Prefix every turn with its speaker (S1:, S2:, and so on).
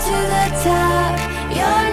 S1: to the top. You're